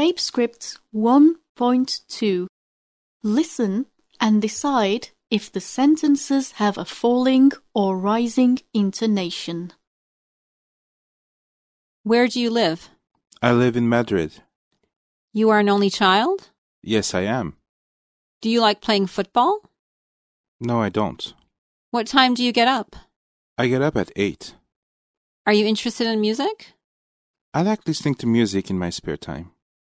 Tapescript 1.2 Listen and decide if the sentences have a falling or rising intonation. Where do you live? I live in Madrid. You are an only child? Yes, I am. Do you like playing football? No, I don't. What time do you get up? I get up at 8. Are you interested in music? I like listening to music in my spare time.